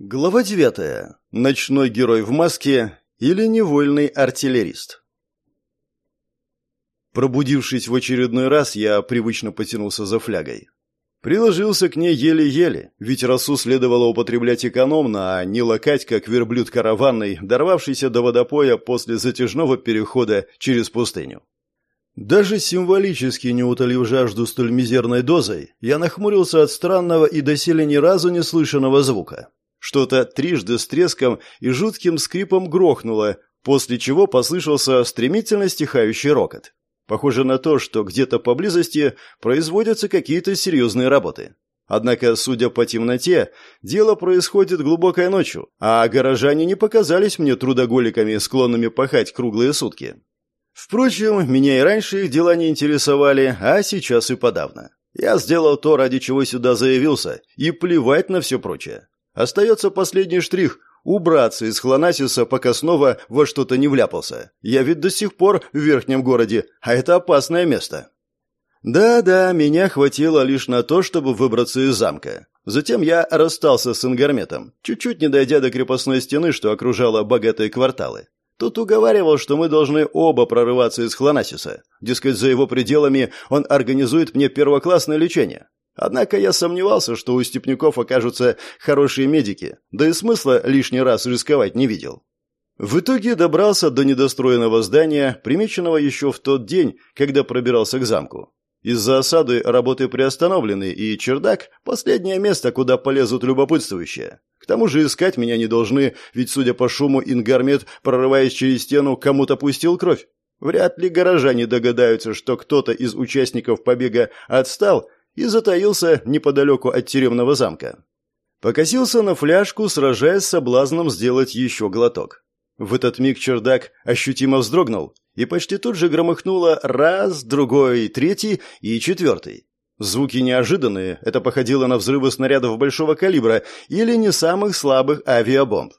Глава девятая. Ночной герой в маске или невольный артиллерист. Пробудившись в очередной раз, я привычно потянулся за флягой. Приложился к ней еле-еле, ведь росу следовало употреблять экономно, а не лакать, как верблюд караванный, дорвавшийся до водопоя после затяжного перехода через пустыню. Даже символически не утолив жажду столь мизерной дозой, я нахмурился от странного и доселе ни разу не слышанного звука. Что-то трижды с треском и жутким скрипом грохнуло, после чего послышался стремительно стихающий рокот. Похоже на то, что где-то поблизости производятся какие-то серьезные работы. Однако, судя по темноте, дело происходит глубокой ночью, а горожане не показались мне трудоголиками, склонными пахать круглые сутки. Впрочем, меня и раньше их дела не интересовали, а сейчас и подавно. Я сделал то, ради чего сюда заявился, и плевать на все прочее. Остается последний штрих – убраться из Хлонасиса, пока снова во что-то не вляпался. Я ведь до сих пор в верхнем городе, а это опасное место. Да-да, меня хватило лишь на то, чтобы выбраться из замка. Затем я расстался с Ингарметом, чуть-чуть не дойдя до крепостной стены, что окружала богатые кварталы. Тут уговаривал, что мы должны оба прорываться из Хлонасиса. Дескать, за его пределами он организует мне первоклассное лечение. Однако я сомневался, что у степняков окажутся хорошие медики, да и смысла лишний раз рисковать не видел. В итоге добрался до недостроенного здания, примеченного еще в тот день, когда пробирался к замку. Из-за осады работы приостановлены, и чердак – последнее место, куда полезут любопытствующие. К тому же искать меня не должны, ведь, судя по шуму, Ингармет, прорываясь через стену, кому-то пустил кровь. Вряд ли горожане догадаются, что кто-то из участников побега отстал и затаился неподалеку от тюремного замка. Покосился на фляжку, сражаясь с соблазном сделать еще глоток. В этот миг чердак ощутимо вздрогнул, и почти тут же громыхнуло раз, другой, третий и четвертый. Звуки неожиданные, это походило на взрывы снарядов большого калибра или не самых слабых авиабомб.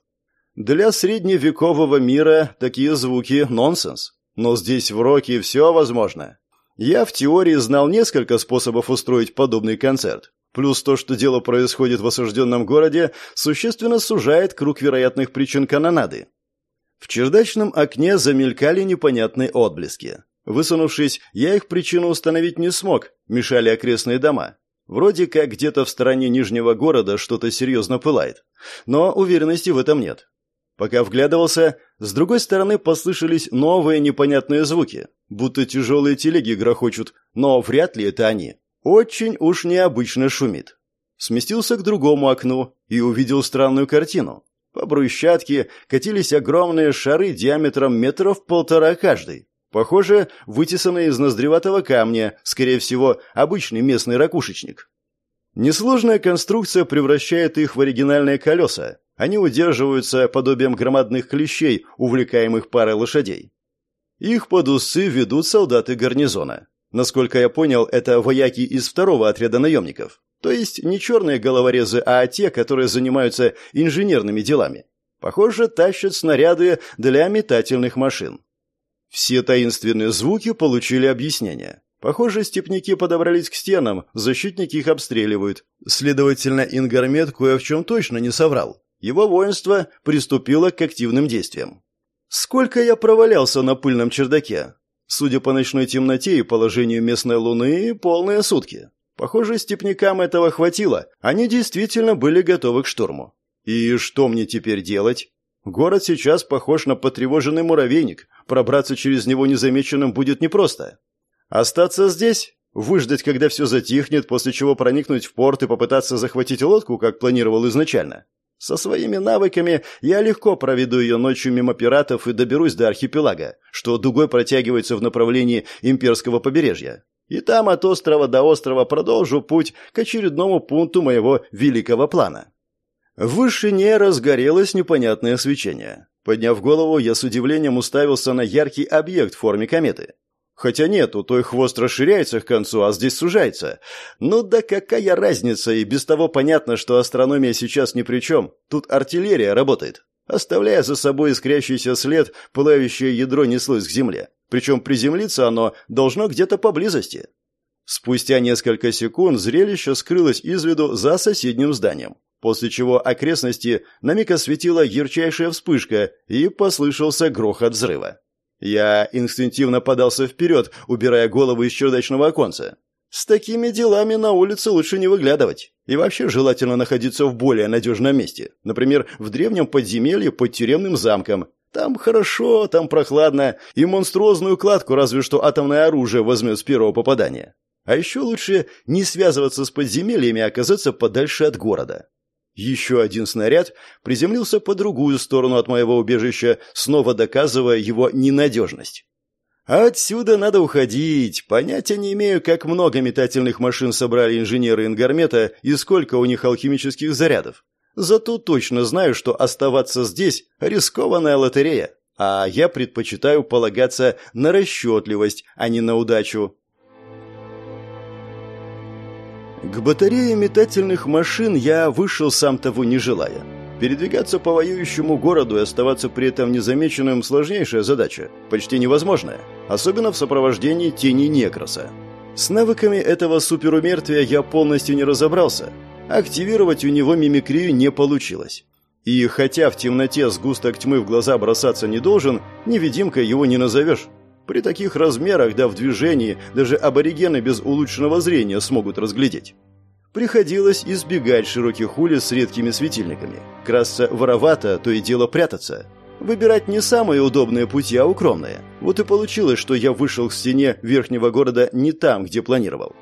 Для средневекового мира такие звуки – нонсенс. Но здесь в роке все возможно. Я в теории знал несколько способов устроить подобный концерт. Плюс то, что дело происходит в осажденном городе, существенно сужает круг вероятных причин канонады. В чердачном окне замелькали непонятные отблески. Высунувшись, я их причину установить не смог, мешали окрестные дома. Вроде как где-то в стороне Нижнего города что-то серьезно пылает. Но уверенности в этом нет. Пока вглядывался, с другой стороны послышались новые непонятные звуки, будто тяжелые телеги грохочут, но вряд ли это они. Очень уж необычно шумит. Сместился к другому окну и увидел странную картину. По брусчатке катились огромные шары диаметром метров полтора каждый. Похоже, вытесанные из ноздреватого камня, скорее всего, обычный местный ракушечник. Несложная конструкция превращает их в оригинальные колеса, они удерживаются подобием громадных клещей, увлекаемых парой лошадей. Их под усы ведут солдаты гарнизона. Насколько я понял, это вояки из второго отряда наемников. То есть не черные головорезы, а те, которые занимаются инженерными делами. Похоже, тащат снаряды для метательных машин. Все таинственные звуки получили объяснение. Похоже, степняки подобрались к стенам, защитники их обстреливают. Следовательно, Ингармет кое в чем точно не соврал его воинство приступило к активным действиям. Сколько я провалялся на пыльном чердаке? Судя по ночной темноте и положению местной луны, полные сутки. Похоже, степнякам этого хватило. Они действительно были готовы к штурму. И что мне теперь делать? Город сейчас похож на потревоженный муравейник. Пробраться через него незамеченным будет непросто. Остаться здесь? Выждать, когда все затихнет, после чего проникнуть в порт и попытаться захватить лодку, как планировал изначально? Со своими навыками я легко проведу ее ночью мимо пиратов и доберусь до архипелага, что дугой протягивается в направлении имперского побережья. И там от острова до острова продолжу путь к очередному пункту моего великого плана. В вышине разгорелось непонятное свечение. Подняв голову, я с удивлением уставился на яркий объект в форме кометы. Хотя нет, у той хвост расширяется к концу, а здесь сужается. Ну да какая разница, и без того понятно, что астрономия сейчас ни при чем. Тут артиллерия работает. Оставляя за собой искрящийся след, пылающее ядро неслось к земле. Причем приземлиться оно должно где-то поблизости. Спустя несколько секунд зрелище скрылось из виду за соседним зданием. после чего окрестности на миг осветила ярчайшая вспышка и послышался грохот взрыва. Я инстинктивно подался вперед, убирая голову из чердачного оконца. С такими делами на улице лучше не выглядывать. И вообще желательно находиться в более надежном месте. Например, в древнем подземелье под тюремным замком. Там хорошо, там прохладно, и монструозную кладку разве что атомное оружие возьмет с первого попадания. А еще лучше не связываться с подземельями, а оказаться подальше от города. Еще один снаряд приземлился по другую сторону от моего убежища, снова доказывая его ненадежность. Отсюда надо уходить. Понятия не имею, как много метательных машин собрали инженеры Ингармета и сколько у них алхимических зарядов. Зато точно знаю, что оставаться здесь – рискованная лотерея. А я предпочитаю полагаться на расчетливость, а не на удачу. К батарее метательных машин я вышел сам того не желая. Передвигаться по воюющему городу и оставаться при этом незамеченным – сложнейшая задача, почти невозможная, особенно в сопровождении тени Некроса. С навыками этого суперумертвия я полностью не разобрался. Активировать у него мимикрию не получилось. И хотя в темноте сгусток тьмы в глаза бросаться не должен, невидимкой его не назовешь. При таких размерах, да в движении, даже аборигены без улучшенного зрения смогут разглядеть. Приходилось избегать широких улиц с редкими светильниками. Красться воровато, то и дело прятаться. Выбирать не самые удобные пути, а укромные. Вот и получилось, что я вышел к стене верхнего города не там, где планировал.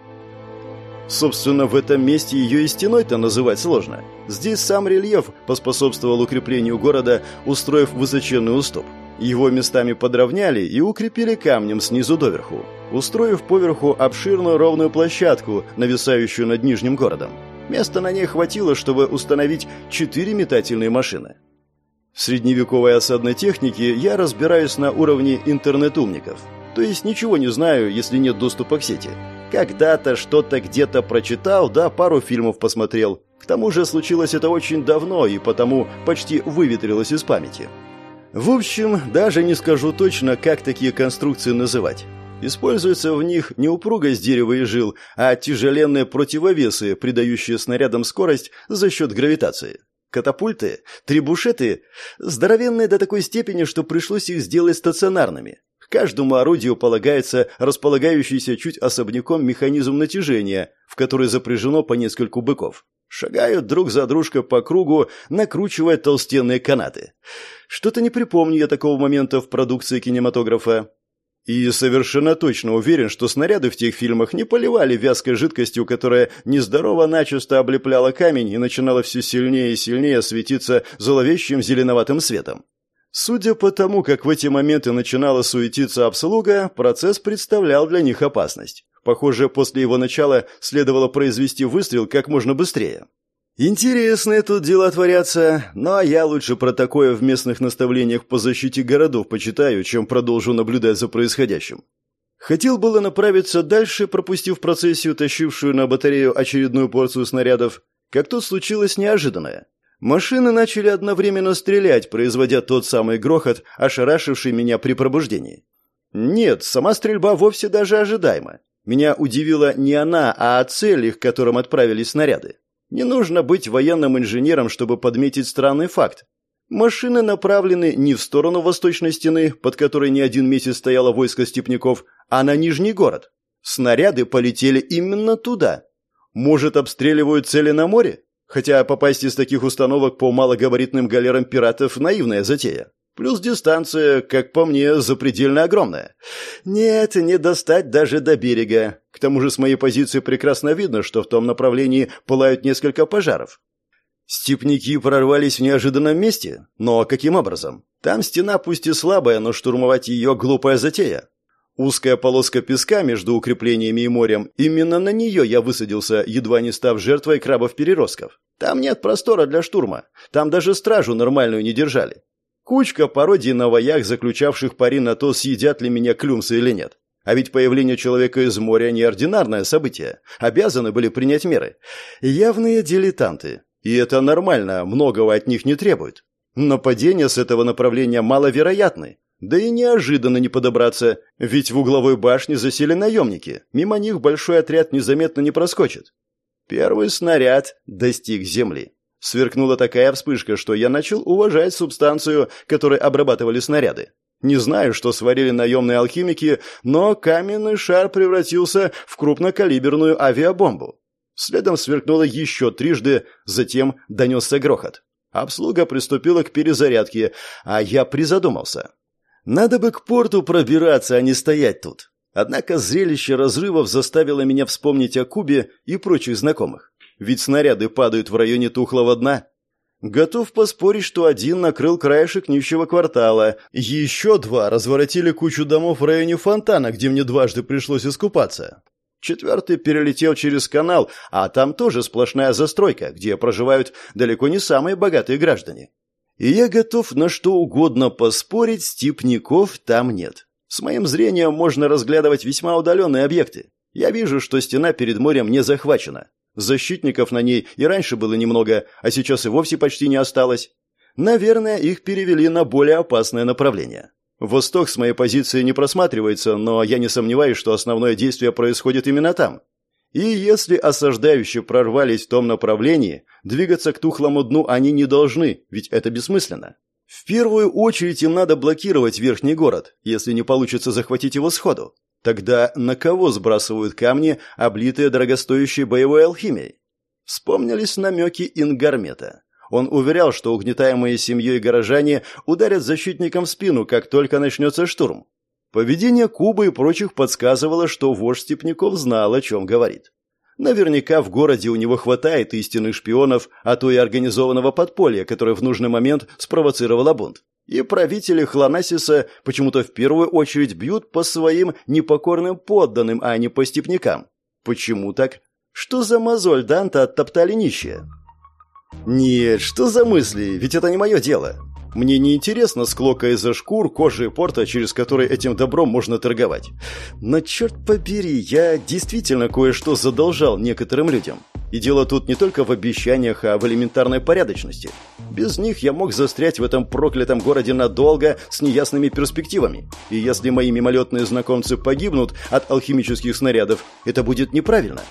Собственно, в этом месте ее и стеной-то называть сложно. Здесь сам рельеф поспособствовал укреплению города, устроив высоченный уступ. Его местами подровняли и укрепили камнем снизу доверху, устроив поверху обширную ровную площадку, нависающую над Нижним городом. Места на ней хватило, чтобы установить четыре метательные машины. В средневековой осадной технике я разбираюсь на уровне интернет-умников. То есть ничего не знаю, если нет доступа к сети. Когда-то что-то где-то прочитал, да пару фильмов посмотрел. К тому же случилось это очень давно и потому почти выветрилось из памяти. В общем, даже не скажу точно, как такие конструкции называть. Используется в них не упругость дерева и жил, а тяжеленные противовесы, придающие снарядам скорость за счет гравитации. Катапульты, трибушеты здоровенные до такой степени, что пришлось их сделать стационарными. К каждому орудию полагается располагающийся чуть особняком механизм натяжения, в который запряжено по нескольку быков. Шагают друг за дружкой по кругу, накручивая толстенные канаты. Что-то не припомню я такого момента в продукции кинематографа. И совершенно точно уверен, что снаряды в тех фильмах не поливали вязкой жидкостью, которая нездорово начисто облепляла камень и начинала все сильнее и сильнее светиться зловещим зеленоватым светом. Судя по тому, как в эти моменты начинала суетиться обслуга, процесс представлял для них опасность. Похоже, после его начала следовало произвести выстрел как можно быстрее. Интересные тут дела творятся, но я лучше про такое в местных наставлениях по защите городов почитаю, чем продолжу наблюдать за происходящим. Хотел было направиться дальше, пропустив процессию, тащившую на батарею очередную порцию снарядов, как тут случилось неожиданное. Машины начали одновременно стрелять, производя тот самый грохот, ошарашивший меня при пробуждении. Нет, сама стрельба вовсе даже ожидаема. Меня удивила не она, а цели, к которым отправились снаряды. Не нужно быть военным инженером, чтобы подметить странный факт. Машины направлены не в сторону восточной стены, под которой не один месяц стояло войско степняков, а на Нижний город. Снаряды полетели именно туда. Может, обстреливают цели на море? Хотя попасть из таких установок по малогабаритным галерам пиратов – наивная затея. Плюс дистанция, как по мне, запредельно огромная. Нет, не достать даже до берега. К тому же с моей позиции прекрасно видно, что в том направлении пылают несколько пожаров. Степники прорвались в неожиданном месте. Но каким образом? Там стена пусть и слабая, но штурмовать ее глупая затея. Узкая полоска песка между укреплениями и морем, именно на нее я высадился, едва не став жертвой крабов-переростков. Там нет простора для штурма. Там даже стражу нормальную не держали. Кучка пародий на воях, заключавших пари на то, съедят ли меня клюмсы или нет. А ведь появление человека из моря – неординарное событие. Обязаны были принять меры. Явные дилетанты. И это нормально, многого от них не требует. Нападения с этого направления маловероятны. Да и неожиданно не подобраться, ведь в угловой башне засели наемники. Мимо них большой отряд незаметно не проскочит. Первый снаряд достиг земли. Сверкнула такая вспышка, что я начал уважать субстанцию, которой обрабатывали снаряды. Не знаю, что сварили наемные алхимики, но каменный шар превратился в крупнокалиберную авиабомбу. Следом сверкнуло еще трижды, затем донесся грохот. Обслуга приступила к перезарядке, а я призадумался. Надо бы к порту пробираться, а не стоять тут. Однако зрелище разрывов заставило меня вспомнить о Кубе и прочих знакомых. Ведь снаряды падают в районе тухлого дна. Готов поспорить, что один накрыл краешек нищего квартала, еще два разворотили кучу домов в районе фонтана, где мне дважды пришлось искупаться. Четвертый перелетел через канал, а там тоже сплошная застройка, где проживают далеко не самые богатые граждане. И я готов на что угодно поспорить, степняков там нет. С моим зрением можно разглядывать весьма удаленные объекты. Я вижу, что стена перед морем не захвачена. Защитников на ней и раньше было немного, а сейчас и вовсе почти не осталось. Наверное, их перевели на более опасное направление. Восток с моей позиции не просматривается, но я не сомневаюсь, что основное действие происходит именно там. И если осаждающие прорвались в том направлении, двигаться к тухлому дну они не должны, ведь это бессмысленно. В первую очередь им надо блокировать верхний город, если не получится захватить его сходу. Тогда на кого сбрасывают камни, облитые дорогостоящей боевой алхимией? Вспомнились намеки Ингармета. Он уверял, что угнетаемые семьей горожане ударят защитникам в спину, как только начнется штурм. Поведение Кубы и прочих подсказывало, что вождь Степняков знал, о чем говорит. Наверняка в городе у него хватает истинных шпионов, а то и организованного подполья, которое в нужный момент спровоцировало бунт. И правители Хлонасиса почему-то в первую очередь бьют по своим непокорным подданным, а не по степнякам. Почему так? Что за мозоль Данта оттоптали нищие? Нет, что за мысли? Ведь это не мое дело. Мне не интересно склока из-за шкур, кожи и порта, через который этим добром можно торговать. Но черт побери, я действительно кое-что задолжал некоторым людям. И дело тут не только в обещаниях, а в элементарной порядочности. Без них я мог застрять в этом проклятом городе надолго с неясными перспективами. И если мои мимолетные знакомцы погибнут от алхимических снарядов, это будет неправильно.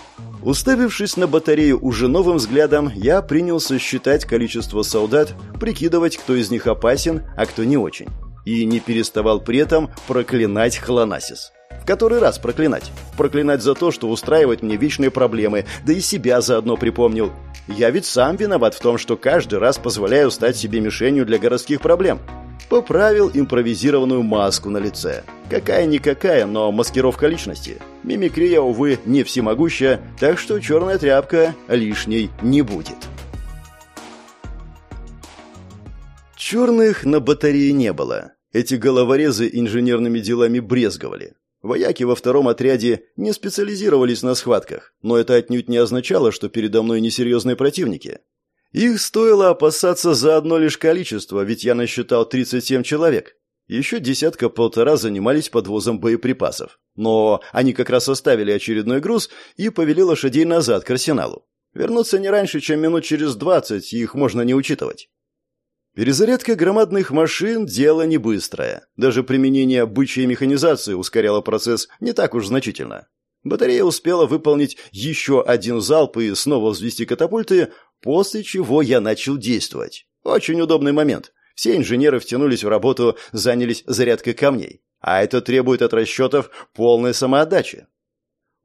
Уставившись на батарею уже новым взглядом, я принялся считать количество солдат, прикидывать, кто из них опасен, а кто не очень. И не переставал при этом проклинать Хлонасис. В который раз проклинать? Проклинать за то, что устраивает мне вечные проблемы, да и себя заодно припомнил. Я ведь сам виноват в том, что каждый раз позволяю стать себе мишенью для городских проблем. Поправил импровизированную маску на лице. Какая-никакая, но маскировка личности. Мимикрия, увы, не всемогущая, так что черная тряпка лишней не будет. Черных на батарее не было. Эти головорезы инженерными делами брезговали. Вояки во втором отряде не специализировались на схватках, но это отнюдь не означало, что передо мной несерьезные противники. Их стоило опасаться за одно лишь количество, ведь я насчитал 37 человек. Еще десятка-полтора занимались подвозом боеприпасов. Но они как раз оставили очередной груз и повели лошадей назад к арсеналу. Вернуться не раньше, чем минут через двадцать, их можно не учитывать. Перезарядка громадных машин – дело не быстрое. Даже применение бычьей механизации ускоряло процесс не так уж значительно. Батарея успела выполнить еще один залп и снова взвести катапульты, после чего я начал действовать. Очень удобный момент. Все инженеры втянулись в работу, занялись зарядкой камней. А это требует от расчетов полной самоотдачи.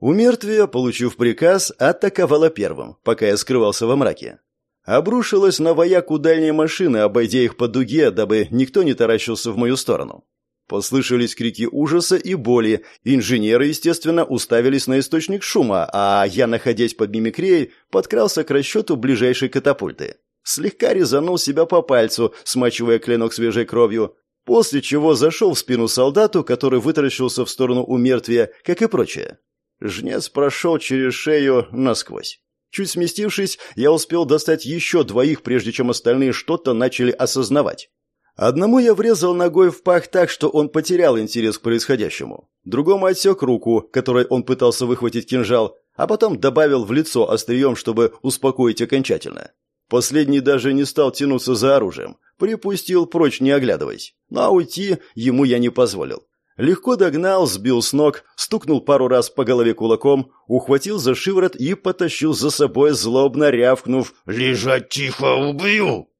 У мертвия, получив приказ, атаковала первым, пока я скрывался во мраке. Обрушилась на вояку дальней машины, обойдя их по дуге, дабы никто не таращился в мою сторону. Послышались крики ужаса и боли. Инженеры, естественно, уставились на источник шума, а я, находясь под мимикрией, подкрался к расчету ближайшей катапульты. Слегка резанул себя по пальцу, смачивая клинок свежей кровью, после чего зашел в спину солдату, который вытаращился в сторону умертвия, как и прочее. Жнец прошел через шею насквозь. Чуть сместившись, я успел достать еще двоих, прежде чем остальные что-то начали осознавать. Одному я врезал ногой в пах так, что он потерял интерес к происходящему. Другому отсек руку, которой он пытался выхватить кинжал, а потом добавил в лицо острием, чтобы успокоить окончательно. Последний даже не стал тянуться за оружием, припустил прочь, не оглядываясь. Но уйти ему я не позволил. Легко догнал, сбил с ног, стукнул пару раз по голове кулаком, ухватил за шиворот и потащил за собой, злобно рявкнув «Лежать тихо, убью!».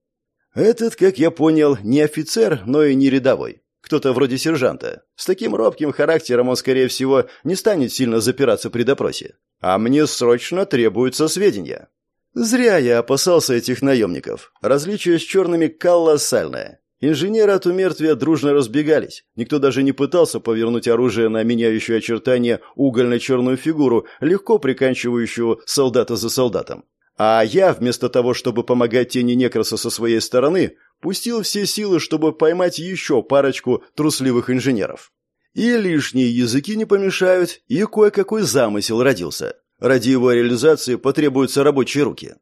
Этот, как я понял, не офицер, но и не рядовой. Кто-то вроде сержанта. С таким робким характером он, скорее всего, не станет сильно запираться при допросе. А мне срочно требуются сведения. Зря я опасался этих наемников. Различие с черными колоссальное. Инженеры от умертвия дружно разбегались. Никто даже не пытался повернуть оружие на меняющее очертания угольно-черную фигуру, легко приканчивающую солдата за солдатом. А я, вместо того, чтобы помогать тени Некроса со своей стороны, пустил все силы, чтобы поймать еще парочку трусливых инженеров. И лишние языки не помешают, и кое-какой замысел родился. Ради его реализации потребуются рабочие руки.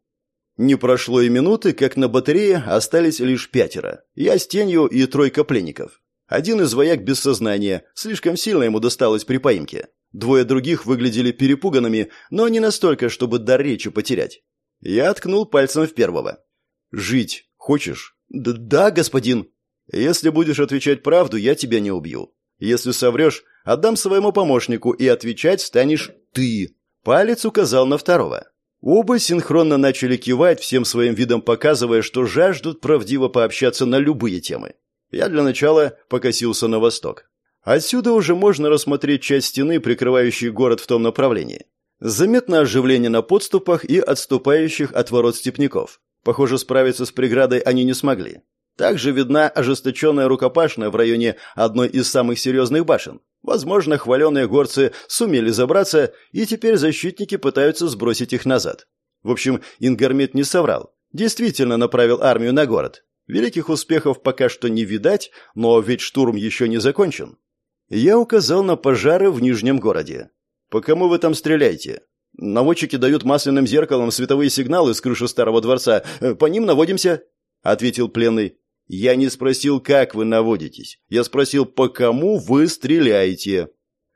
Не прошло и минуты, как на батарее остались лишь пятеро. Я с тенью и тройка пленников. Один из вояк без сознания, слишком сильно ему досталось при поимке. Двое других выглядели перепуганными, но не настолько, чтобы дар речи потерять. Я ткнул пальцем в первого. «Жить хочешь?» Д «Да, господин». «Если будешь отвечать правду, я тебя не убью. Если соврешь, отдам своему помощнику, и отвечать станешь ты». Палец указал на второго. Оба синхронно начали кивать, всем своим видом показывая, что жаждут правдиво пообщаться на любые темы. Я для начала покосился на восток. Отсюда уже можно рассмотреть часть стены, прикрывающей город в том направлении. Заметно оживление на подступах и отступающих от ворот степняков. Похоже, справиться с преградой они не смогли. Также видна ожесточенная рукопашная в районе одной из самых серьезных башен. Возможно, хваленые горцы сумели забраться, и теперь защитники пытаются сбросить их назад. В общем, Ингармит не соврал. Действительно направил армию на город. Великих успехов пока что не видать, но ведь штурм еще не закончен. Я указал на пожары в Нижнем городе. «По кому вы там стреляете?» «Наводчики дают масляным зеркалом световые сигналы с крыши старого дворца. По ним наводимся», — ответил пленный. «Я не спросил, как вы наводитесь. Я спросил, по кому вы стреляете».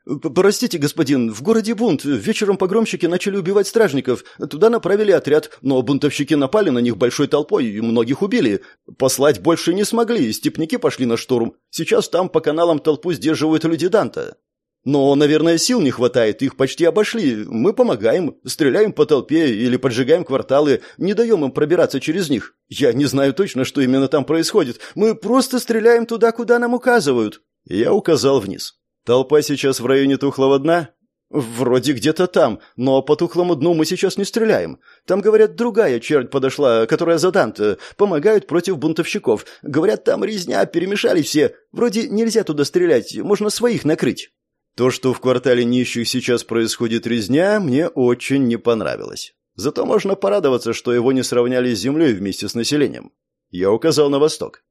«Простите, господин, в городе бунт. Вечером погромщики начали убивать стражников. Туда направили отряд, но бунтовщики напали на них большой толпой и многих убили. Послать больше не смогли, степники пошли на штурм. Сейчас там по каналам толпу сдерживают люди Данта». Но, наверное, сил не хватает, их почти обошли. Мы помогаем, стреляем по толпе или поджигаем кварталы, не даем им пробираться через них. Я не знаю точно, что именно там происходит. Мы просто стреляем туда, куда нам указывают. Я указал вниз. Толпа сейчас в районе тухлого дна? Вроде где-то там, но по тухлому дну мы сейчас не стреляем. Там, говорят, другая чернь подошла, которая за Данте. Помогают против бунтовщиков. Говорят, там резня, перемешали все. Вроде нельзя туда стрелять, можно своих накрыть. То, что в квартале нищих сейчас происходит резня, мне очень не понравилось. Зато можно порадоваться, что его не сравняли с землей вместе с населением. Я указал на восток.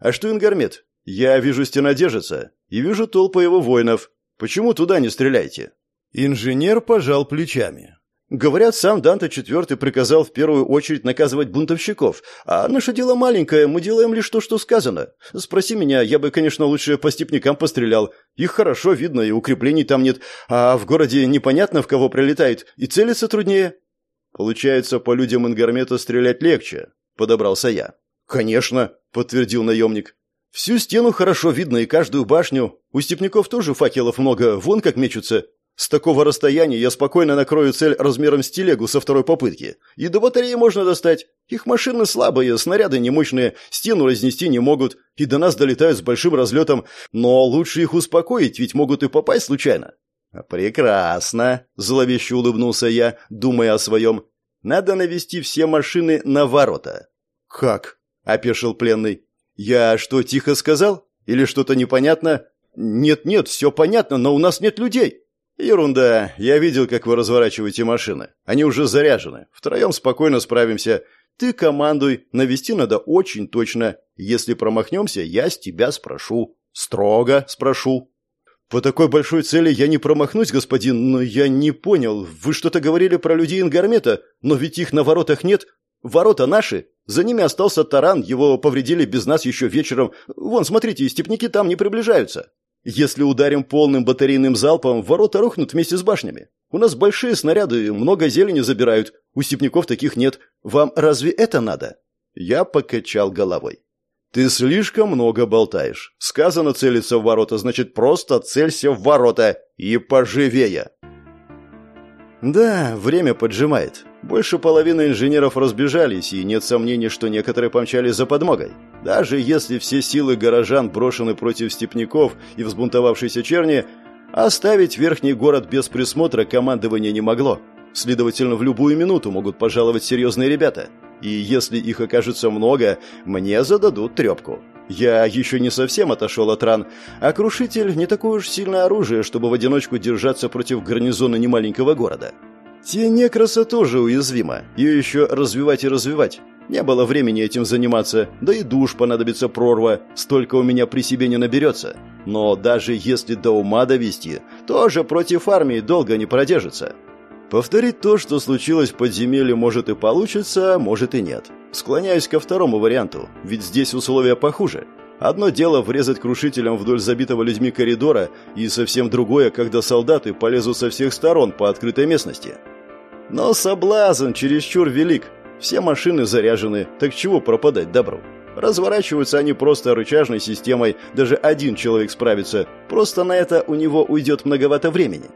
А что Ингармет? Я вижу стена держится и вижу толпы его воинов. Почему туда не стреляйте? Инженер пожал плечами. Говорят, сам Данте IV приказал в первую очередь наказывать бунтовщиков, а наше дело маленькое, мы делаем лишь то, что сказано. Спроси меня, я бы, конечно, лучше по степнякам пострелял. Их хорошо видно, и укреплений там нет, а в городе непонятно, в кого прилетает, и целиться труднее. Получается, по людям Ингармета стрелять легче, подобрался я. Конечно, подтвердил наемник. Всю стену хорошо видно и каждую башню. У степняков тоже факелов много, вон как мечутся. С такого расстояния я спокойно накрою цель размером с телегу со второй попытки. И до батареи можно достать. Их машины слабые, снаряды немощные, стену разнести не могут, и до нас долетают с большим разлетом. Но лучше их успокоить, ведь могут и попасть случайно. «Прекрасно!» – зловеще улыбнулся я, думая о своем. «Надо навести все машины на ворота». «Как?» – опешил пленный. «Я что, тихо сказал? Или что-то непонятно?» «Нет-нет, все понятно, но у нас нет людей». «Ерунда. Я видел, как вы разворачиваете машины. Они уже заряжены. Втроем спокойно справимся. Ты командуй. Навести надо очень точно. Если промахнемся, я с тебя спрошу. Строго спрошу». «По такой большой цели я не промахнусь, господин, но я не понял. Вы что-то говорили про людей Ингармета, но ведь их на воротах нет. Ворота наши. За ними остался таран, его повредили без нас еще вечером. Вон, смотрите, степники там не приближаются». Если ударим полным батарейным залпом, ворота рухнут вместе с башнями. У нас большие снаряды, много зелени забирают. У степняков таких нет. Вам разве это надо?» Я покачал головой. «Ты слишком много болтаешь. Сказано целиться в ворота, значит, просто целься в ворота. И поживее!» Да, время поджимает. Больше половины инженеров разбежались, и нет сомнений, что некоторые помчались за подмогой. Даже если все силы горожан брошены против степняков и взбунтовавшейся черни, оставить верхний город без присмотра командование не могло. Следовательно, в любую минуту могут пожаловать серьезные ребята – и если их окажется много, мне зададут трепку. Я еще не совсем отошел от ран, а крушитель не такое уж сильное оружие, чтобы в одиночку держаться против гарнизона немаленького города. Тенекраса тоже уязвима, ее еще развивать и развивать. Не было времени этим заниматься, да и душ понадобится прорва, столько у меня при себе не наберется. Но даже если до ума довести, тоже против армии долго не продержится. Повторить то, что случилось в подземелье, может и получится, а может и нет. Склоняюсь ко второму варианту, ведь здесь условия похуже. Одно дело врезать крушителем вдоль забитого людьми коридора, и совсем другое, когда солдаты полезут со всех сторон по открытой местности. Но соблазн чересчур велик. Все машины заряжены, так чего пропадать добру? Разворачиваются они просто рычажной системой, даже один человек справится, просто на это у него уйдет многовато времени.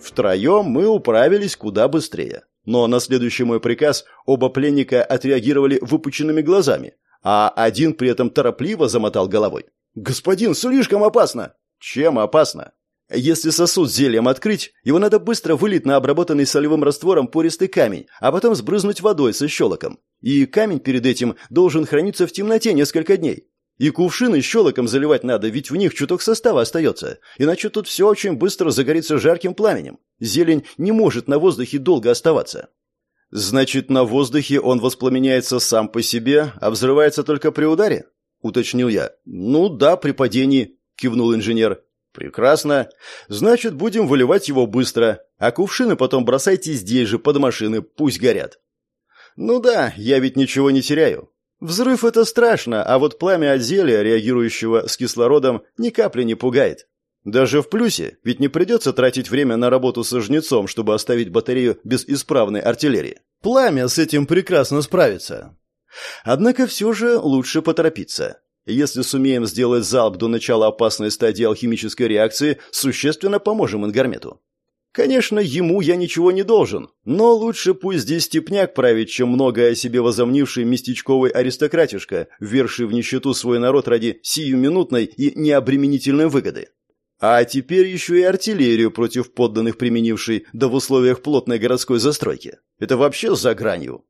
Втроем мы управились куда быстрее. Но на следующий мой приказ оба пленника отреагировали выпученными глазами, а один при этом торопливо замотал головой. «Господин, слишком опасно!» «Чем опасно?» Если сосуд зельем открыть, его надо быстро вылить на обработанный солевым раствором пористый камень, а потом сбрызнуть водой со щелоком. И камень перед этим должен храниться в темноте несколько дней. И кувшины щелоком заливать надо, ведь в них чуток состава остается. Иначе тут все очень быстро загорится жарким пламенем. Зелень не может на воздухе долго оставаться. Значит, на воздухе он воспламеняется сам по себе, а взрывается только при ударе? Уточнил я. Ну да, при падении, кивнул инженер. Прекрасно. Значит, будем выливать его быстро, а кувшины потом бросайте здесь же под машины, пусть горят. Ну да, я ведь ничего не теряю. Взрыв — это страшно, а вот пламя от зелья, реагирующего с кислородом, ни капли не пугает. Даже в плюсе, ведь не придется тратить время на работу со жнецом, чтобы оставить батарею без исправной артиллерии. Пламя с этим прекрасно справится. Однако все же лучше поторопиться. Если сумеем сделать залп до начала опасной стадии алхимической реакции, существенно поможем Ингармету. Конечно, ему я ничего не должен, но лучше пусть здесь степняк правит, чем многое о себе возомнивший местечковый аристократишка, вверший в нищету свой народ ради сиюминутной и необременительной выгоды. А теперь еще и артиллерию против подданных применивший, да в условиях плотной городской застройки. Это вообще за гранью.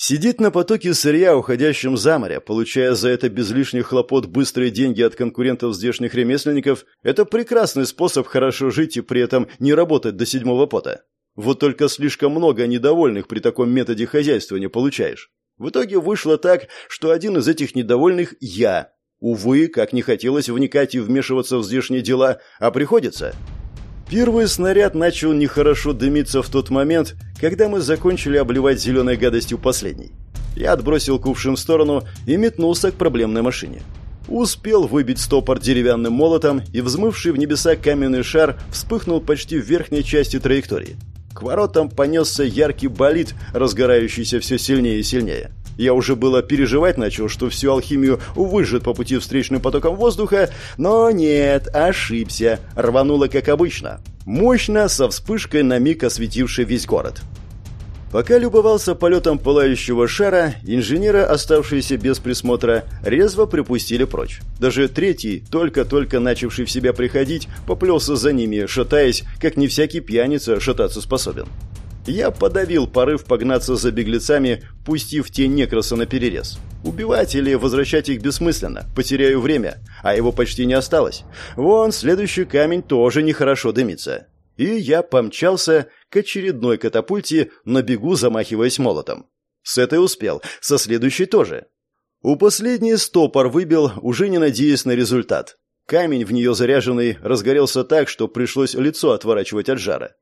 Сидеть на потоке сырья, уходящем за море, получая за это без лишних хлопот быстрые деньги от конкурентов здешних ремесленников, это прекрасный способ хорошо жить и при этом не работать до седьмого пота. Вот только слишком много недовольных при таком методе хозяйствования получаешь. В итоге вышло так, что один из этих недовольных – я. Увы, как не хотелось вникать и вмешиваться в здешние дела, а приходится – Первый снаряд начал нехорошо дымиться в тот момент, когда мы закончили обливать зеленой гадостью последний. Я отбросил кувшин в сторону и метнулся к проблемной машине. Успел выбить стопор деревянным молотом, и взмывший в небеса каменный шар вспыхнул почти в верхней части траектории. К воротам понесся яркий болид, разгорающийся все сильнее и сильнее. Я уже было переживать начал, что всю алхимию выжжет по пути встречным потоком воздуха, но нет, ошибся. Рвануло как обычно. Мощно, со вспышкой на миг осветивший весь город. Пока любовался полетом пылающего шара, инженеры, оставшиеся без присмотра, резво припустили прочь. Даже третий, только-только начавший в себя приходить, поплелся за ними, шатаясь, как не всякий пьяница шататься способен. Я подавил порыв погнаться за беглецами, пустив те некраса на перерез. Убивать или возвращать их бессмысленно, потеряю время, а его почти не осталось. Вон, следующий камень тоже нехорошо дымится. И я помчался к очередной катапульте, на бегу замахиваясь молотом. С этой успел, со следующей тоже. У последней стопор выбил, уже не надеясь на результат. Камень в нее заряженный разгорелся так, что пришлось лицо отворачивать от жара.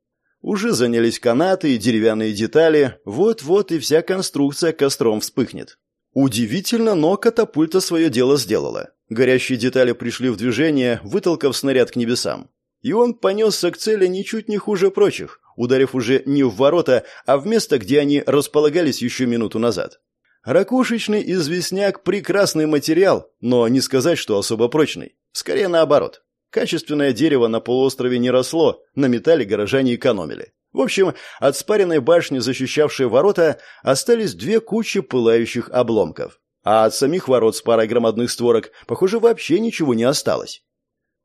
Уже занялись канаты и деревянные детали, вот-вот и вся конструкция костром вспыхнет. Удивительно, но катапульта свое дело сделала. Горящие детали пришли в движение, вытолкав снаряд к небесам. И он понесся к цели ничуть не хуже прочих, ударив уже не в ворота, а в место, где они располагались еще минуту назад. Ракушечный известняк – прекрасный материал, но не сказать, что особо прочный. Скорее наоборот. Качественное дерево на полуострове не росло, на металле горожане экономили. В общем, от спаренной башни, защищавшей ворота, остались две кучи пылающих обломков. А от самих ворот с парой громадных створок, похоже, вообще ничего не осталось.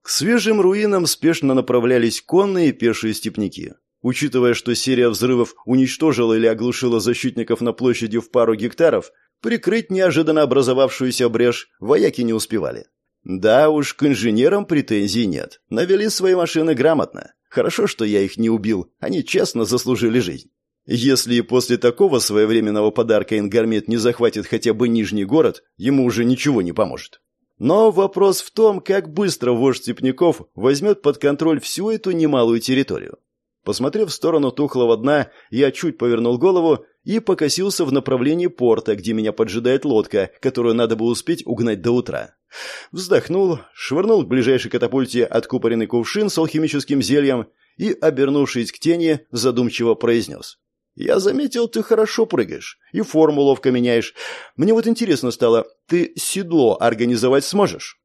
К свежим руинам спешно направлялись конные и пешие степняки. Учитывая, что серия взрывов уничтожила или оглушила защитников на площади в пару гектаров, прикрыть неожиданно образовавшуюся брешь вояки не успевали. Да уж, к инженерам претензий нет. Навели свои машины грамотно. Хорошо, что я их не убил, они честно заслужили жизнь. Если и после такого своевременного подарка Ингармет не захватит хотя бы Нижний город, ему уже ничего не поможет. Но вопрос в том, как быстро вождь степняков возьмет под контроль всю эту немалую территорию. Посмотрев в сторону тухлого дна, я чуть повернул голову и покосился в направлении порта, где меня поджидает лодка, которую надо бы успеть угнать до утра. Вздохнул, швырнул к ближайшей катапульте откупоренный кувшин с алхимическим зельем и, обернувшись к тени, задумчиво произнес. «Я заметил, ты хорошо прыгаешь и форму ловко меняешь. Мне вот интересно стало, ты седло организовать сможешь?»